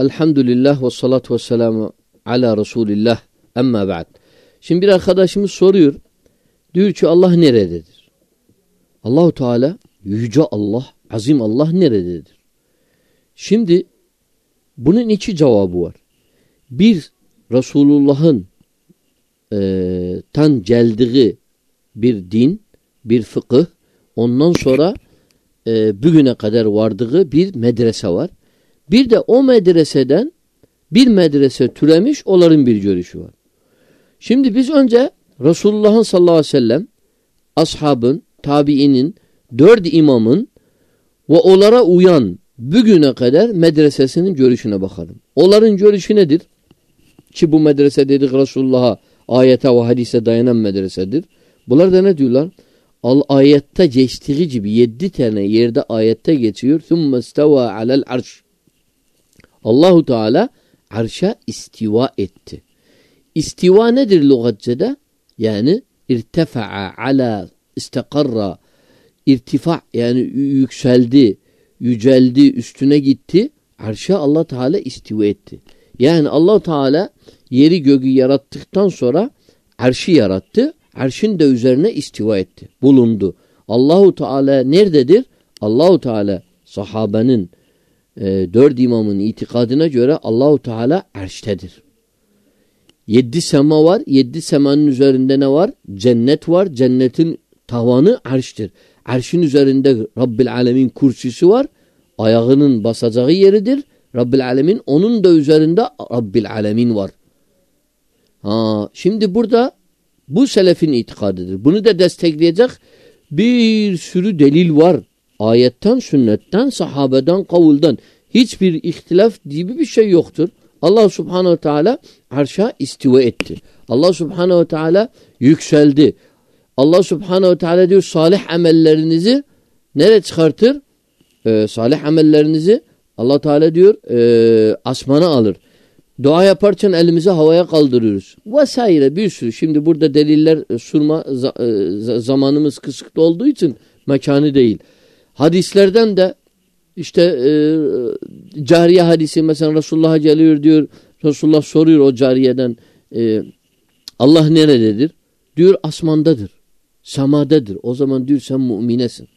Elhamdülillah ve salatu ve selamu ala Resulillah. Emma ba'd. Şimdi bir arkadaşımız soruyor. Diyor ki Allah nerededir? Allahu Teala yüce Allah, azim Allah nerededir? Şimdi bunun iki cevabı var. Bir Resulullah'ın e, tan geldiği bir din, bir fıkıh, ondan sonra e, bugüne kadar vardığı bir medrese var. Bir de o medreseden bir medrese türemiş onların bir görüşü var. Şimdi biz önce Resulullah'ın sallallahu aleyhi ve sellem ashabın, tabiinin, dört imamın ve onlara uyan bugüne kadar medresesinin görüşüne bakalım. Onların görüşü nedir? Ki bu medrese dedik Resulullah'a ayete ve hadise dayanan medresedir. Bunlar da ne diyorlar? Al ayette geçtiği gibi yedi tane yerde ayette geçiyor. ثُمَّ اسْتَوَى عَلَى الْعَرْشِ Allahu Teala arşa istiva etti. İstiva nedir lügatçede? Yani irtefa'a ala istakarra irtifa yani yükseldi, yüceldi, üstüne gitti. Arşa Allah Teala istiva etti. Yani Allah Teala yeri göğü yarattıktan sonra arşı yarattı. Arşın da üzerine istiva etti. Bulundu. Allahu Teala nerededir? Allahu Teala sahabenin e, dört imamın itikadına göre Allahu Teala erştedir. Yedi sema var. Yedi semanın üzerinde ne var? Cennet var. Cennetin tavanı arştır. Arşın üzerinde Rabbil Alemin kursisi var. Ayağının basacağı yeridir. Rabbil Alemin onun da üzerinde Rabbil Alemin var. Ha, şimdi burada bu selefin itikadıdır. Bunu da destekleyecek bir sürü delil var. Ayetten, sünnetten, sahabeden, kavuldan hiçbir ihtilaf gibi bir şey yoktur. Allah subhanehu teala arşa istiva etti. Allah subhanehu teala yükseldi. Allah subhanehu teala diyor salih amellerinizi nereye çıkartır? Ee, salih amellerinizi Allah Teala diyor e, asmana alır. Dua yaparken elimizi havaya kaldırıyoruz. Vesaire bir sürü. Şimdi burada deliller sunma e, zamanımız kısıtlı olduğu için mekanı değil. Hadislerden de işte e, cariye hadisi mesela Resulullah'a geliyor diyor. Resulullah soruyor o cariyeden e, Allah nerededir? Diyor asmandadır. Semadadır. O zaman diyor sen müminesin.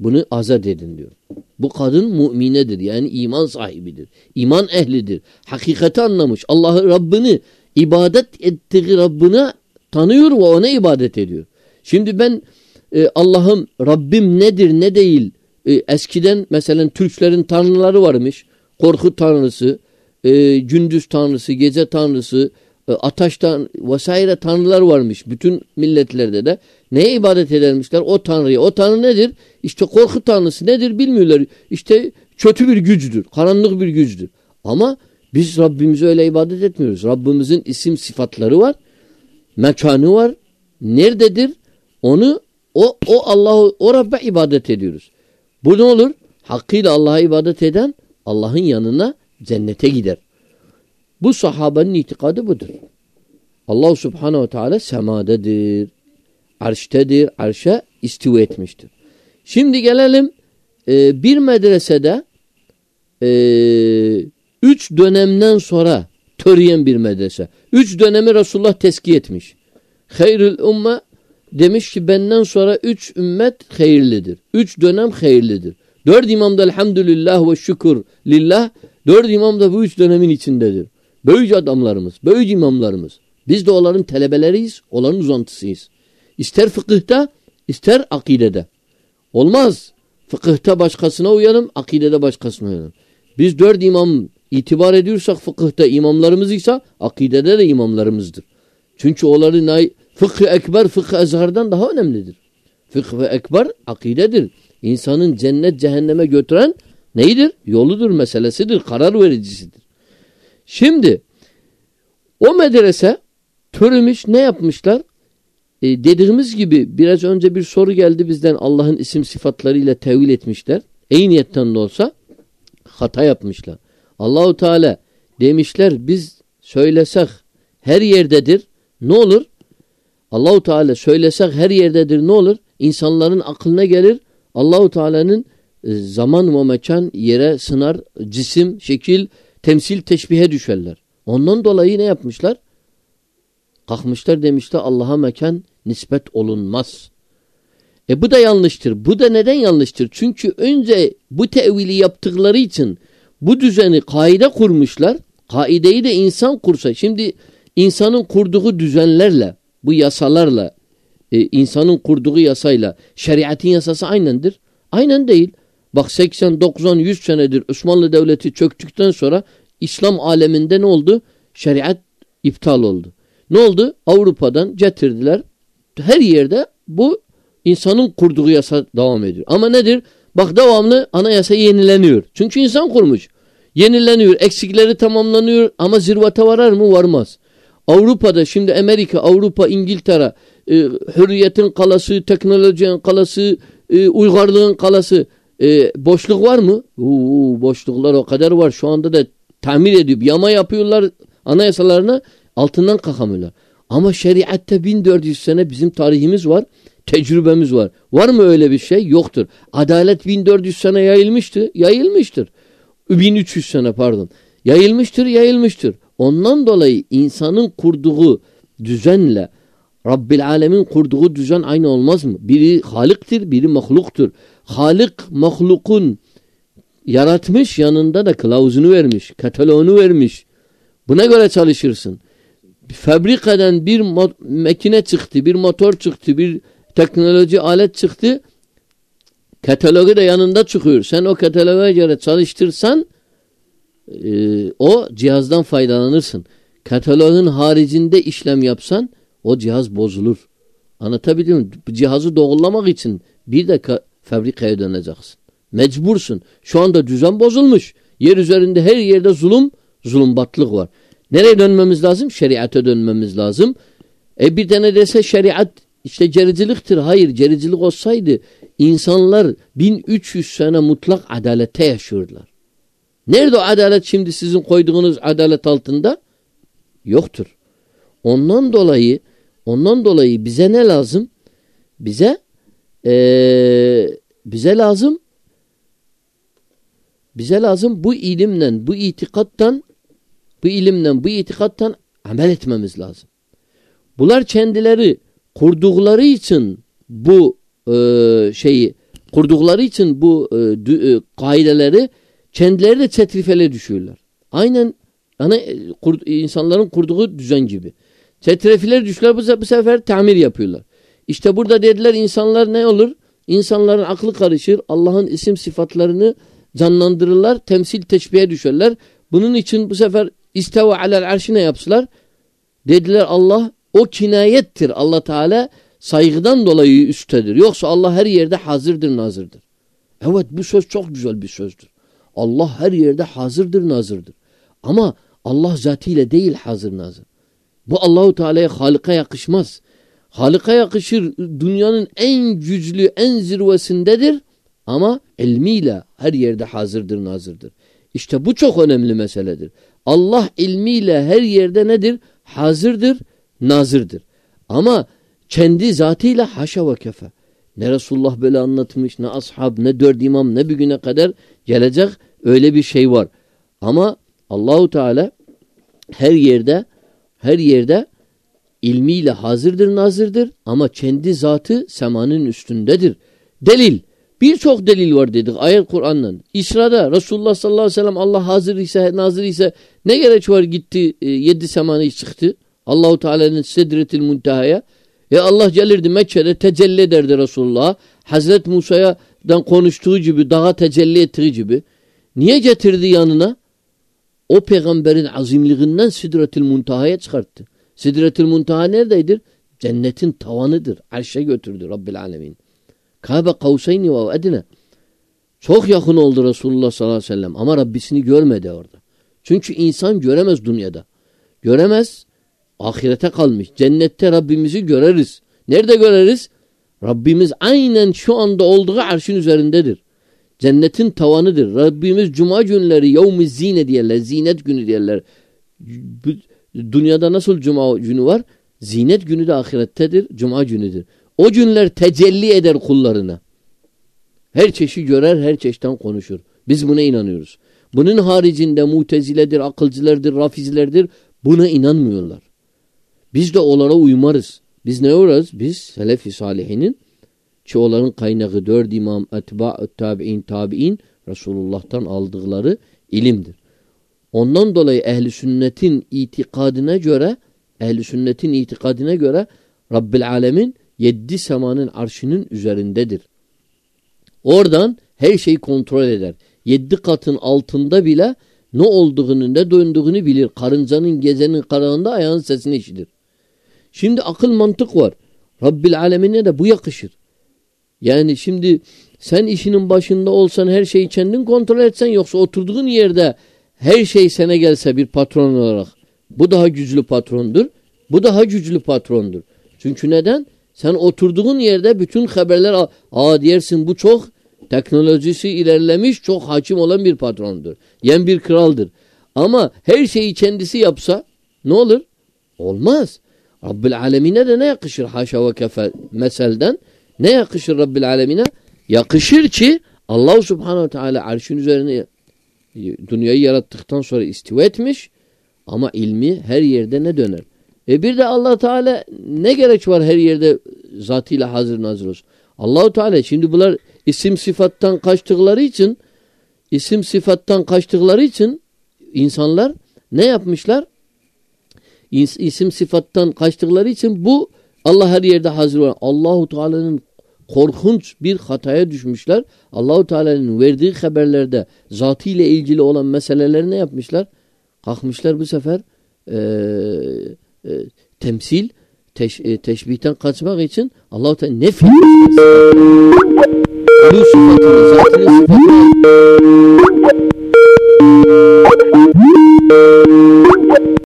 Bunu azat edin diyor. Bu kadın müminedir. Yani iman sahibidir. İman ehlidir. Hakikati anlamış. Allah'ı Rabbini ibadet ettiği Rabbine tanıyor ve ona ibadet ediyor. Şimdi ben e, Allah'ım Rabbim nedir ne değil e, eskiden mesela Türklerin tanrıları varmış. Korku tanrısı, e, gündüz tanrısı, gece tanrısı, e, tan vesaire tanrılar varmış. Bütün milletlerde de. Neye ibadet edermişler? O tanrıya. O tanrı nedir? İşte korku tanrısı nedir bilmiyorlar. İşte kötü bir güçtür. Karanlık bir güçtür. Ama biz Rabbimize öyle ibadet etmiyoruz. Rabbimizin isim sıfatları var. Mekanı var. Nerededir? Onu o, o Allah'ı o Rabbe ibadet ediyoruz. Bu ne olur? Hakkıyla Allah'a ibadet eden Allah'ın yanına cennete gider. Bu sahabenin itikadı budur. Allah subhanehu ve teala semadedir. Arştedir. Arşa istiva etmiştir. Şimdi gelelim e, bir medresede e, üç dönemden sonra töreyen bir medrese. Üç dönemi Resulullah teski etmiş. Hayrül umme demiş ki benden sonra üç ümmet hayırlıdır. Üç dönem hayırlıdır. Dört imam da elhamdülillah ve şükür lillah. Dört imam da bu üç dönemin içindedir. Böyüce adamlarımız, böyüce imamlarımız. Biz de onların talebeleriyiz, onların uzantısıyız. İster fıkıhta, ister akidede. Olmaz. Fıkıhta başkasına uyalım, akidede başkasına uyalım. Biz dört imam itibar ediyorsak fıkıhta imamlarımız ise akidede de imamlarımızdır. Çünkü onların fıkhı ekber, fıkhı ezhardan daha önemlidir. Fıkhı ekber akidedir. İnsanın cennet cehenneme götüren neydir? Yoludur, meselesidir, karar vericisidir. Şimdi o medrese törümüş ne yapmışlar? E, dediğimiz gibi biraz önce bir soru geldi bizden Allah'ın isim sıfatlarıyla tevil etmişler. İyi niyetten de olsa hata yapmışlar. Allahu Teala demişler biz söylesek her yerdedir. Ne olur? Allahu Teala söylesek her yerdedir ne olur? İnsanların aklına gelir. Allahu Teala'nın e, zaman ve mekan yere sınar, cisim, şekil temsil teşbihe düşerler. Ondan dolayı ne yapmışlar? Kalkmışlar demişler Allah'a mekan nispet olunmaz. E bu da yanlıştır. Bu da neden yanlıştır? Çünkü önce bu tevili yaptıkları için bu düzeni kaide kurmuşlar. Kaideyi de insan kursa. Şimdi insanın kurduğu düzenlerle, bu yasalarla, e, insanın kurduğu yasayla şeriatın yasası aynendir. Aynen değil. Bak 80, 90, 100 senedir Osmanlı Devleti çöktükten sonra İslam aleminde ne oldu? Şeriat iptal oldu. Ne oldu? Avrupa'dan getirdiler. Her yerde bu insanın kurduğu yasa devam ediyor. Ama nedir? Bak devamlı anayasa yenileniyor. Çünkü insan kurmuş. Yenileniyor. Eksikleri tamamlanıyor ama zirvete varar mı? Varmaz. Avrupa'da şimdi Amerika, Avrupa, İngiltere e, hürriyetin kalası, teknolojinin kalası, e, uygarlığın kalası e, boşluk var mı? Uu, boşluklar o kadar var. Şu anda da tamir edip yama yapıyorlar anayasalarına altından kalkamıyorlar. Ama şeriatte 1400 sene bizim tarihimiz var. Tecrübemiz var. Var mı öyle bir şey? Yoktur. Adalet 1400 sene yayılmıştı. Yayılmıştır. 1300 sene pardon. Yayılmıştır, yayılmıştır. Ondan dolayı insanın kurduğu düzenle Rabbil Alemin kurduğu düzen aynı olmaz mı? Biri haliktir, biri mahluktur. Halik mahlukun yaratmış yanında da kılavuzunu vermiş, kataloğunu vermiş. Buna göre çalışırsın. Fabrikadan bir makine çıktı, bir motor çıktı, bir teknoloji alet çıktı. Katalogu da yanında çıkıyor. Sen o kataloga göre çalıştırsan e, o cihazdan faydalanırsın. Katalogun haricinde işlem yapsan o cihaz bozulur. Anlatabildim mi? Cihazı doğrulamak için bir de fabrikaya döneceksin. Mecbursun. Şu anda düzen bozulmuş. Yer üzerinde her yerde zulüm, zulümbatlık var. Nereye dönmemiz lazım? Şeriate dönmemiz lazım. E bir tane dese şeriat işte cericiliktir. Hayır cericilik olsaydı insanlar 1300 sene mutlak adalete yaşıyorlar. Nerede o adalet şimdi sizin koyduğunuz adalet altında? Yoktur. Ondan dolayı ondan dolayı bize ne lazım? Bize ee, bize lazım bize lazım bu ilimden, bu itikattan bu ilimden, bu itikattan amel etmemiz lazım. Bunlar kendileri kurdukları için bu e, şeyi kurdukları için bu e, e, kaideleri kendileri de çetrifele düşüyorlar. Aynen ana e, kur, insanların kurduğu düzen gibi. Çetrefiler düşüyorlar bu, bu sefer tamir yapıyorlar. İşte burada dediler insanlar ne olur? İnsanların aklı karışır. Allah'ın isim sıfatlarını canlandırırlar. Temsil teşbihe düşerler. Bunun için bu sefer isteva alel arşine yapsılar. Dediler Allah o kinayettir. Allah Teala saygıdan dolayı üsttedir. Yoksa Allah her yerde hazırdır, nazırdır. Evet bu söz çok güzel bir sözdür. Allah her yerde hazırdır, nazırdır. Ama Allah zatıyla değil hazır, nazır. Bu Allahu Teala'ya Halık'a yakışmaz. Halık'a yakışır. Dünyanın en güçlü, en zirvesindedir. Ama ilmiyle her yerde hazırdır, nazırdır. İşte bu çok önemli meseledir. Allah ilmiyle her yerde nedir? Hazırdır, nazırdır. Ama kendi zatıyla haşa ve kefe. Ne Resulullah böyle anlatmış, ne ashab, ne dört imam, ne bir güne kadar gelecek öyle bir şey var. Ama Allahu Teala her yerde her yerde ilmiyle hazırdır, nazırdır ama kendi zatı semanın üstündedir. Delil. Birçok delil var dedik ayet Kur'an'dan. İsra'da Resulullah sallallahu aleyhi ve sellem Allah hazır ise, nazır ise ne gerek var gitti e, yedi semanı çıktı. Allahu Teala'nın sedretil muntahaya. E Allah gelirdi Mekke'de tecelli ederdi Resulullah. Hazret Musa'dan konuştuğu gibi dağa tecelli ettiği gibi. Niye getirdi yanına? O peygamberin azimliğinden Sidretil Muntaha'ya çıkarttı. Sidretil Muntaha neredeydir? Cennetin tavanıdır. Arşa götürdü Rabbil Alemin. Kabe kavseyni ve edine. Çok yakın oldu Resulullah sallallahu aleyhi ve sellem ama Rabbisini görmedi orada. Çünkü insan göremez dünyada. Göremez. Ahirete kalmış. Cennette Rabbimizi göreriz. Nerede göreriz? Rabbimiz aynen şu anda olduğu arşın üzerindedir. Cennetin tavanıdır. Rabbimiz cuma günleri yevmi zine diyorlar. Zinet günü diyorlar. Dünyada nasıl cuma günü var? Zinet günü de ahirettedir. Cuma günüdür. O günler tecelli eder kullarına. Her çeşi görer, her çeşitten konuşur. Biz buna inanıyoruz. Bunun haricinde muteziledir, akılcılardır, rafizlerdir. Buna inanmıyorlar. Biz de onlara uymarız. Biz ne uğrarız? Biz Selefi Salihinin ki onların kaynağı dört imam, etba'u tabi'in, tabi'in Resulullah'tan aldıkları ilimdir. Ondan dolayı ehli sünnetin itikadına göre ehli sünnetin itikadına göre Rabbil Alemin yedi semanın arşının üzerindedir. Oradan her şeyi kontrol eder. Yedi katın altında bile ne olduğunu ne döndüğünü bilir. Karıncanın gezenin karanında ayağın sesini işitir. Şimdi akıl mantık var. Rabbil Alemin'e de bu yakışır. Yani şimdi sen işinin başında olsan her şeyi kendin kontrol etsen yoksa oturduğun yerde her şey sana gelse bir patron olarak bu daha güçlü patrondur. Bu daha güçlü patrondur. Çünkü neden? Sen oturduğun yerde bütün haberler aa diyersin bu çok teknolojisi ilerlemiş çok hakim olan bir patrondur. Yen bir kraldır. Ama her şeyi kendisi yapsa ne olur? Olmaz. Rabbil alemine de ne yakışır haşa ve kefe meselden? Ne yakışır Rabbil alemine? Yakışır ki Allah subhanehu teala arşın üzerine dünyayı yarattıktan sonra istiva etmiş ama ilmi her yerde ne döner? E bir de Allah Teala ne gerek var her yerde zatıyla hazır nazır olsun. Allahu Teala şimdi bunlar isim sıfattan kaçtıkları için isim sıfattan kaçtıkları için insanlar ne yapmışlar? İsim sıfattan kaçtıkları için bu Allah her yerde hazır olan Allahu Teala'nın korkunç bir hataya düşmüşler. Allahu Teala'nın verdiği haberlerde zatı ilgili olan meseleleri ne yapmışlar? Kalkmışlar bu sefer e, e, temsil teş, e, teşbihten kaçmak için Allahu Teala ne fiil sıfatını, zatını sıfatını